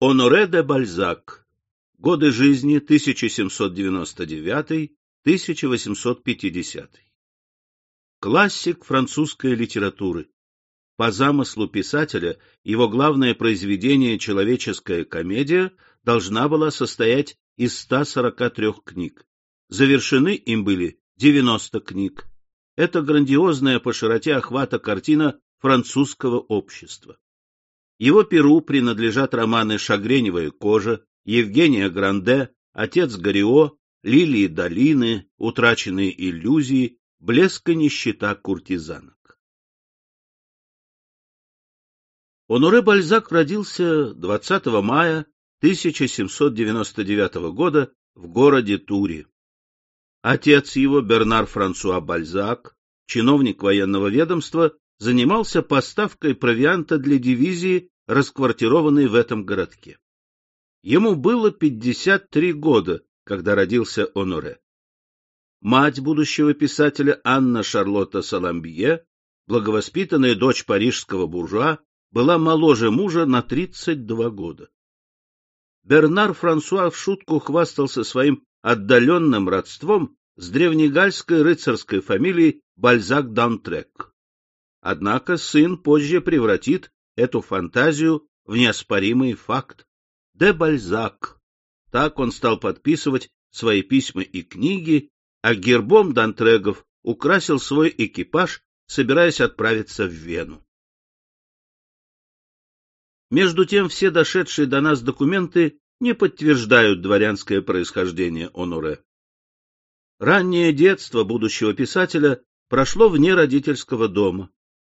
Оноре де Бальзак. Годы жизни 1799-1850. Классик французской литературы. По замыслу писателя, его главное произведение «Человеческая комедия» должна была состоять из 143 книг. Завершены им были 90 книг. Это грандиозная по широте охвата картина французского общества. Его перу принадлежат романы «Шагреневая кожа», «Евгения Гранде», «Отец Горио», «Лилии долины», «Утраченные иллюзии», «Блеск и нищета куртизанок». Оноре Бальзак родился 20 мая 1799 года в городе Туре. Отец его, Бернар Франсуа Бальзак, чиновник военного ведомства, занимался поставкой провианта для дивизии, расквартированной в этом городке. Ему было 53 года, когда родился Оноре. Мать будущего писателя Анна Шарлотта Саламбье, благовоспитанная дочь парижского буржуа, была моложе мужа на 32 года. Бернар Франсуа в шутку хвастался своим отдаленным родством с древнегальской рыцарской фамилией Бальзак-Дантрек. Однако сын позже превратит эту фантазию в неоспоримый факт. Де Бальзак. Так он стал подписывать свои письма и книги, а гербом Дантрегов украсил свой экипаж, собираясь отправиться в Вену. Между тем, все дошедшие до нас документы не подтверждают дворянское происхождение Оноре. Раннее детство будущего писателя прошло вне родительского дома.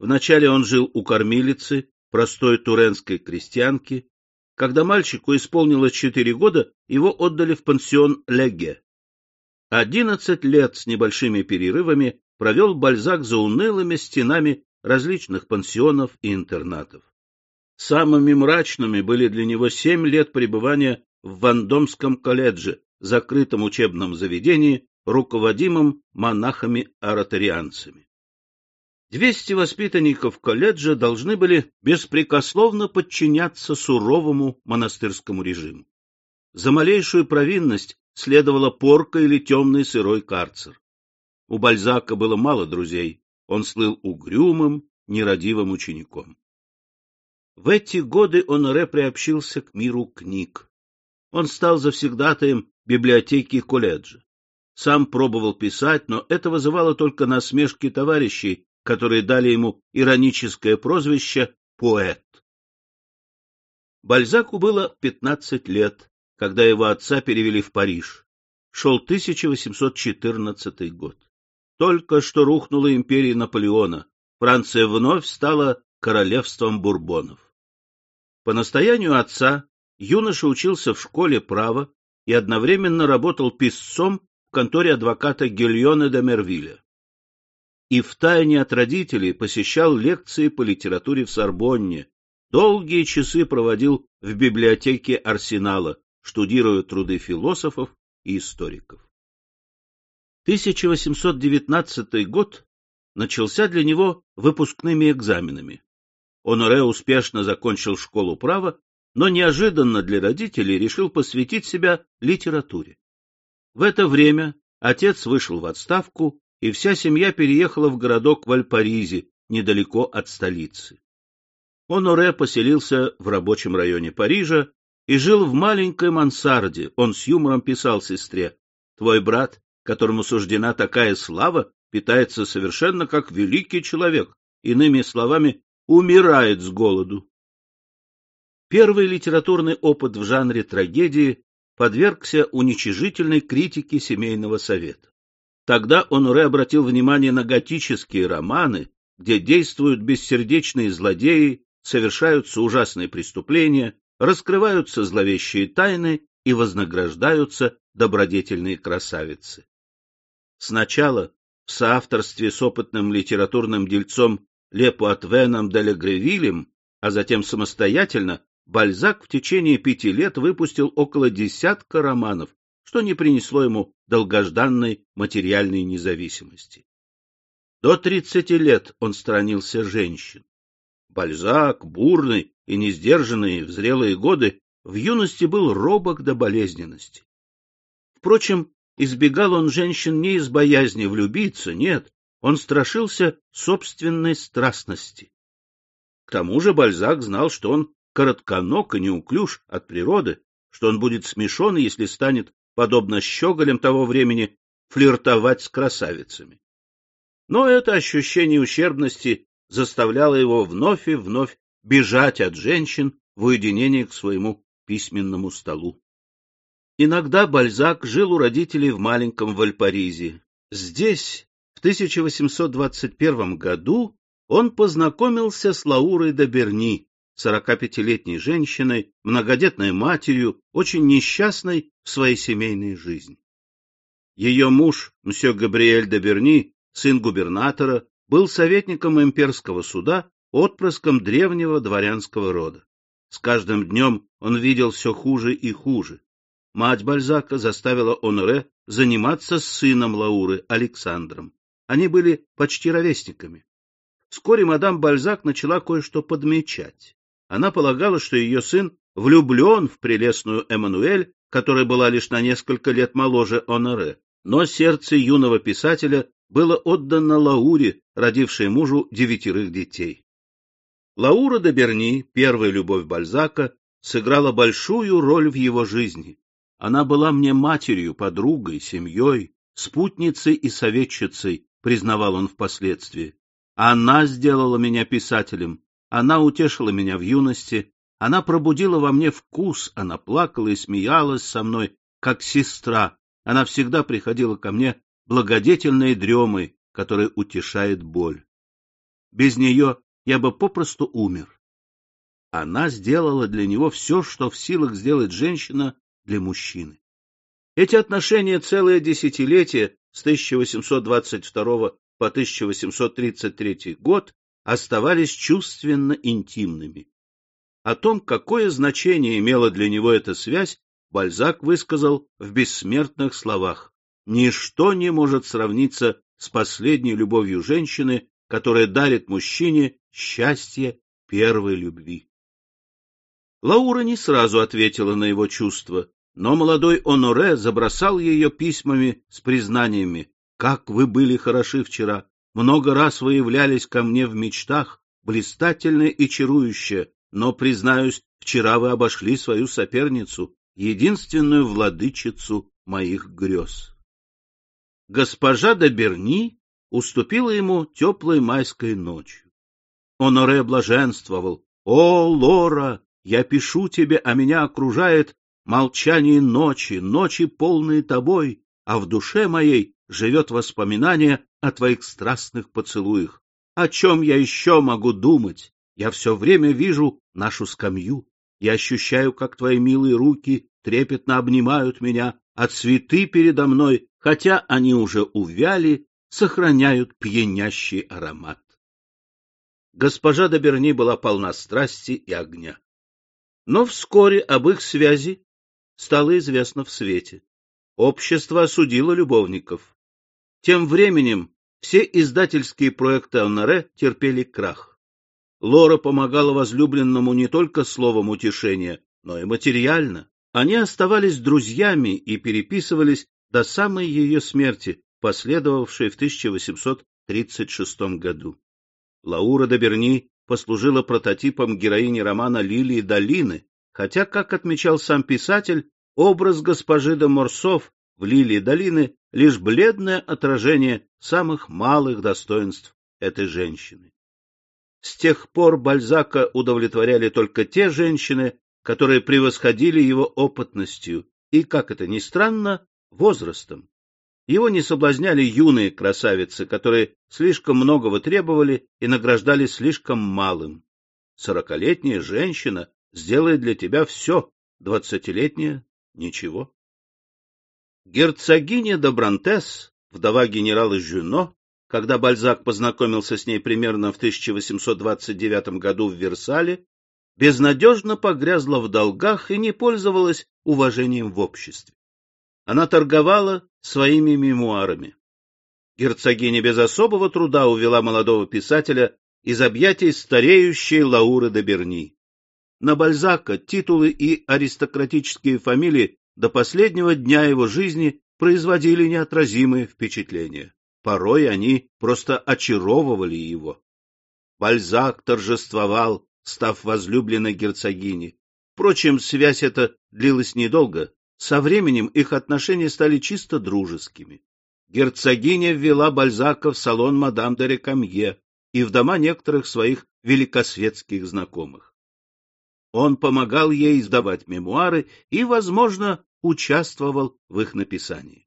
Вначале он жил у кормилицы, простой туренской крестьянки. Когда мальчику исполнилось четыре года, его отдали в пансион Леге. Одиннадцать лет с небольшими перерывами провел Бальзак за унылыми стенами различных пансионов и интернатов. Самыми мрачными были для него семь лет пребывания в Вандомском колледже, закрытом учебном заведении, руководимом монахами-аратарианцами. Двести воспитанников колледжа должны были беспрекословно подчиняться суровому монастырскому режиму. За малейшую провинность следовала порка или темный сырой карцер. У Бальзака было мало друзей, он слыл угрюмым, нерадивым учеником. В эти годы Оноре приобщился к миру книг. Он стал завсегдатаем библиотеки колледжа. Сам пробовал писать, но это вызывало только насмешки товарищей, которые дали ему ироническое прозвище «поэт». Бальзаку было 15 лет, когда его отца перевели в Париж. Шел 1814 год. Только что рухнула империя Наполеона, Франция вновь стала королевством бурбонов. По настоянию отца юноша учился в школе права и одновременно работал писцом в конторе адвоката Гильона де Мервиля и втайне от родителей посещал лекции по литературе в Сорбонне, долгие часы проводил в библиотеке Арсенала, штудируя труды философов и историков. 1819 год начался для него выпускными экзаменами. Оноре успешно закончил школу права, но неожиданно для родителей решил посвятить себя литературе. В это время отец вышел в отставку, и вся семья переехала в городок Вальпаризи, недалеко от столицы. Оноре поселился в рабочем районе Парижа и жил в маленькой мансарде. Он с юмором писал сестре, «Твой брат, которому суждена такая слава, питается совершенно как великий человек, иными словами, умирает с голоду». Первый литературный опыт в жанре трагедии подвергся уничижительной критике семейного совета. Тогда он уже обратил внимание на готические романы, где действуют бессердечные злодеи, совершаются ужасные преступления, раскрываются зловещие тайны и вознаграждаются добродетельные красавицы. Сначала в соавторстве с опытным литературным дельцом Лепуатвеном де Легревилем, а затем самостоятельно, Бальзак в течение пяти лет выпустил около десятка романов, что не принесло ему долгожданной материальной независимости. До тридцати лет он сторонился женщин. Бальзак, бурный и несдержанный в зрелые годы, в юности был робок до болезненности. Впрочем, избегал он женщин не из боязни влюбиться, нет, он страшился собственной страстности. К тому же Бальзак знал, что он коротконог и неуклюж от природы, что он будет смешон, если станет, подобно щеголям того времени, флиртовать с красавицами. Но это ощущение ущербности заставляло его вновь и вновь бежать от женщин в уединение к своему письменному столу. Иногда Бальзак жил у родителей в маленьком Вальпаризе. Здесь, в 1821 году, он познакомился с Лаурой де Берни, 45-летней женщиной, многодетной матерью, очень несчастной в своей семейной жизни. Ее муж, мсье Габриэль де Берни, сын губернатора, был советником имперского суда, отпрыском древнего дворянского рода. С каждым днем он видел все хуже и хуже. Мать Бальзака заставила Оноре заниматься с сыном Лауры, Александром. Они были почти ровесниками. Вскоре мадам Бальзак начала кое-что подмечать. Она полагала, что ее сын влюблен в прелестную Эммануэль, которая была лишь на несколько лет моложе Оноре. Но сердце юного писателя было отдано Лауре, родившей мужу девятерых детей. Лаура де Берни, первая любовь Бальзака, сыграла большую роль в его жизни. Она была мне матерью, подругой, семьей, спутницей и советчицей, признавал он впоследствии. Она сделала меня писателем, она утешила меня в юности, она пробудила во мне вкус, она плакала и смеялась со мной, как сестра. Она всегда приходила ко мне благодетельной дремой, которая утешает боль. Без нее я бы попросту умер. Она сделала для него все, что в силах сделать женщина для мужчины. Эти отношения целое десятилетие с 1822 по 1833 год оставались чувственно интимными. О том, какое значение имела для него эта связь, Бальзак высказал в бессмертных словах. «Ничто не может сравниться с последней любовью женщины, которая дарит мужчине счастье первой любви». Лаура не сразу ответила на его чувства, но молодой Оноре забросал ее письмами с признаниями как вы были хороши вчера! Много раз вы являлись ко мне в мечтах, блистательная и чарующая, но, признаюсь, вчера вы обошли свою соперницу, единственную владычицу моих грез. Госпожа де Берни уступила ему теплой майской ночью. Оноре блаженствовал. «О, Лора, я пишу тебе, а меня окружает молчание ночи, ночи полные тобой, а в душе моей живет воспоминание о твоих страстных поцелуях. О чем я еще могу думать? Я все время вижу нашу скамью. Я ощущаю, как твои милые руки трепетно обнимают меня, а цветы передо мной, хотя они уже увяли, сохраняют пьянящий аромат. Госпожа Доберни была полна страсти и огня. Но вскоре об их связи стало известно в свете. Общество осудило любовников. Тем временем все издательские проекты Анаре терпели крах. Лора помогала возлюбленному не только словом утешения, но и материально. Они оставались друзьями и переписывались до самой ее смерти, последовавшей в 1836 году. Лаура де Берни послужила прототипом героини романа «Лилии долины», хотя, как отмечал сам писатель, образ госпожи де Морсов в «Лилии долины» лишь бледное отражение самых малых достоинств этой женщины. С тех пор Бальзака удовлетворяли только те женщины, которые превосходили его опытностью и, как это ни странно, возрастом. Его не соблазняли юные красавицы, которые слишком многого требовали и награждали слишком малым. Сорокалетняя женщина сделает для тебя все, двадцатилетняя — ничего. Герцогиня Добрантес, вдова генерала Жюно, когда Бальзак познакомился с ней примерно в 1829 году в Версале, безнадежно погрязла в долгах и не пользовалась уважением в обществе. Она торговала своими мемуарами. Герцогиня без особого труда увела молодого писателя из объятий стареющей Лауры де Берни. на Бальзака титулы и аристократические фамилии до последнего дня его жизни производили неотразимые впечатления. Порой они просто очаровывали его. Бальзак торжествовал, став возлюбленной герцогини. Впрочем, связь эта длилась недолго. Со временем их отношения стали чисто дружескими. Герцогиня ввела Бальзака в салон мадам де Рекамье и в дома некоторых своих великосветских знакомых. Он помогал ей издавать мемуары и, возможно, участвовал в их написании.